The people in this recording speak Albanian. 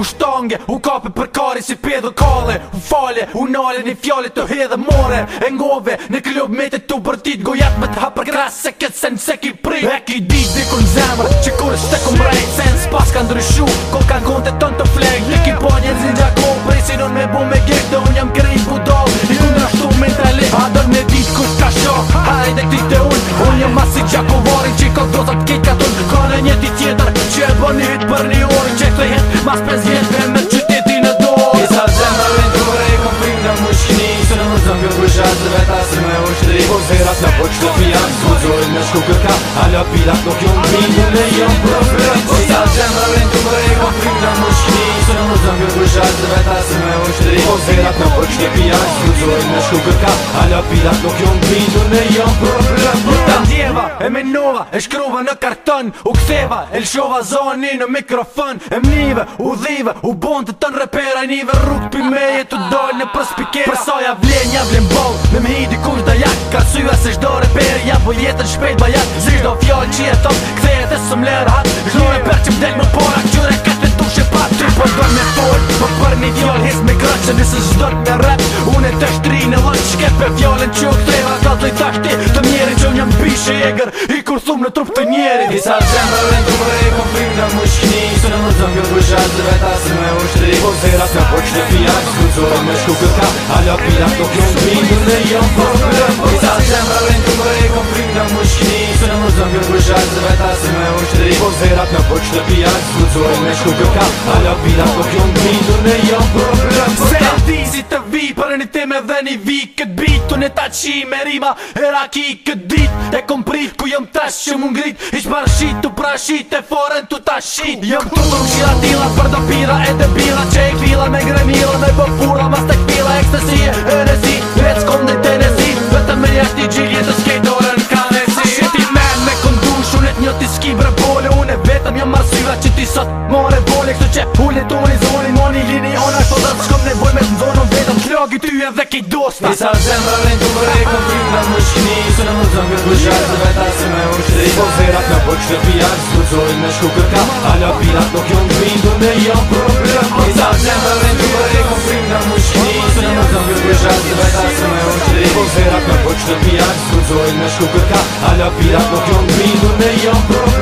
u shtange u kape për kari si pedo kale u fale u nale një fjale të hedhe more e ngove në klub me të të bërtit gojat me të hapër kras se këtë sen se ki pri e ki di diku në zemr që kur është të kumbrej sens pas ka ndryshu ko ka gonë të tën të fleg një ki po një zinja ko prisin me bu me gek dhe unë jam kri ku do i ku në rashtu me të le a do me dit ku shka shok hajde këti të unë unë jam asik gjakovarin që i ka dozat kitka tun ka në një ti që e Dhe jetë mas prezient për emet në dojnë E sa të zemë me vendur e e konflikt në mëshkini Së në më zëmë në bëshat dhe vetat së më është Po s'herat nga poqë të fianë Po të zonë në shkukërka A la vida të kjo në pindë dhe jënë zemë shku kërka Alla pilat nuk jom bindu në jom problem Buta djeva e menova e shkruva në karton U ktheva e lëshova zoni në mikrofon E mnive u dhive u bond të tën repera njive rrug të pimeje të dojnë në përspikera Përsoja vlen ja vlen bol me me hidi kur të jak Karsua se shdo reperi ja po jetën shpejt bajak Zishdo fjoll që jeton kthejet e së mler kur thumë në trup të njeri Disa qembrë në dure i konflikt në mëshkini Së në mëzëm kërë jo bëshat dhe veta së me ushtri Po zera së po qëtë fia Së ku zora me shku këtë kam Alla pila të kjo në bimë Në jëmë po në lëmë Disa qembrë në dure i konflikt në mëshkini Së në mëzëm kërë jo bëshat me ushtri Po zera së po qëtë fia Së me shku këtë kam Alla pila të ta qi me rima Era ki këtë dit Te kom prit ku jëm tash që mund grit Ish barëshit të prashit e foren të tashit Jëm të të mshila tila për do pira e të bila Qe e kvila me gremila me pëfura Mas të kvila ekstasie e resi Vec kom në tenesi Vëtë me një ashti gjilje të skejtore në kanesi Ashtë ti men me kondush Unë e të një ti skibre bole Unë e vetëm jëm arsyra që ti sot more bole Kështu qep zemrën dhe kej dosta Nisa zemrën du më reko Fyra në shkini Se në më zëmë këtë bëshar Dhe veta se me u shtri Po zera të po qëtë pijar Së përcoj me shku kërka Ala pirat do kjo në bindu Dhe me jam problem Nisa zemrën du më reko Fyra në shkini Se në më zëmë këtë bëshar Dhe veta se me u shtri Po zera të po qëtë pijar Së përcoj me shku kërka Ala pirat do kjo në Dhe me jam